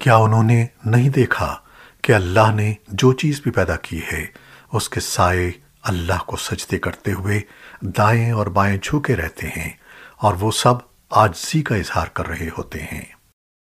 क्या उन्होंने नहीं देखा कि अल्लाह ने जो चीज़ भी पैदा की है, उसके साए अल्लाह को सजदे करते हुए दाएँ और बाएँ झुके रहते हैं और वो सब आजजी का इजहार कर रहे होते हैं।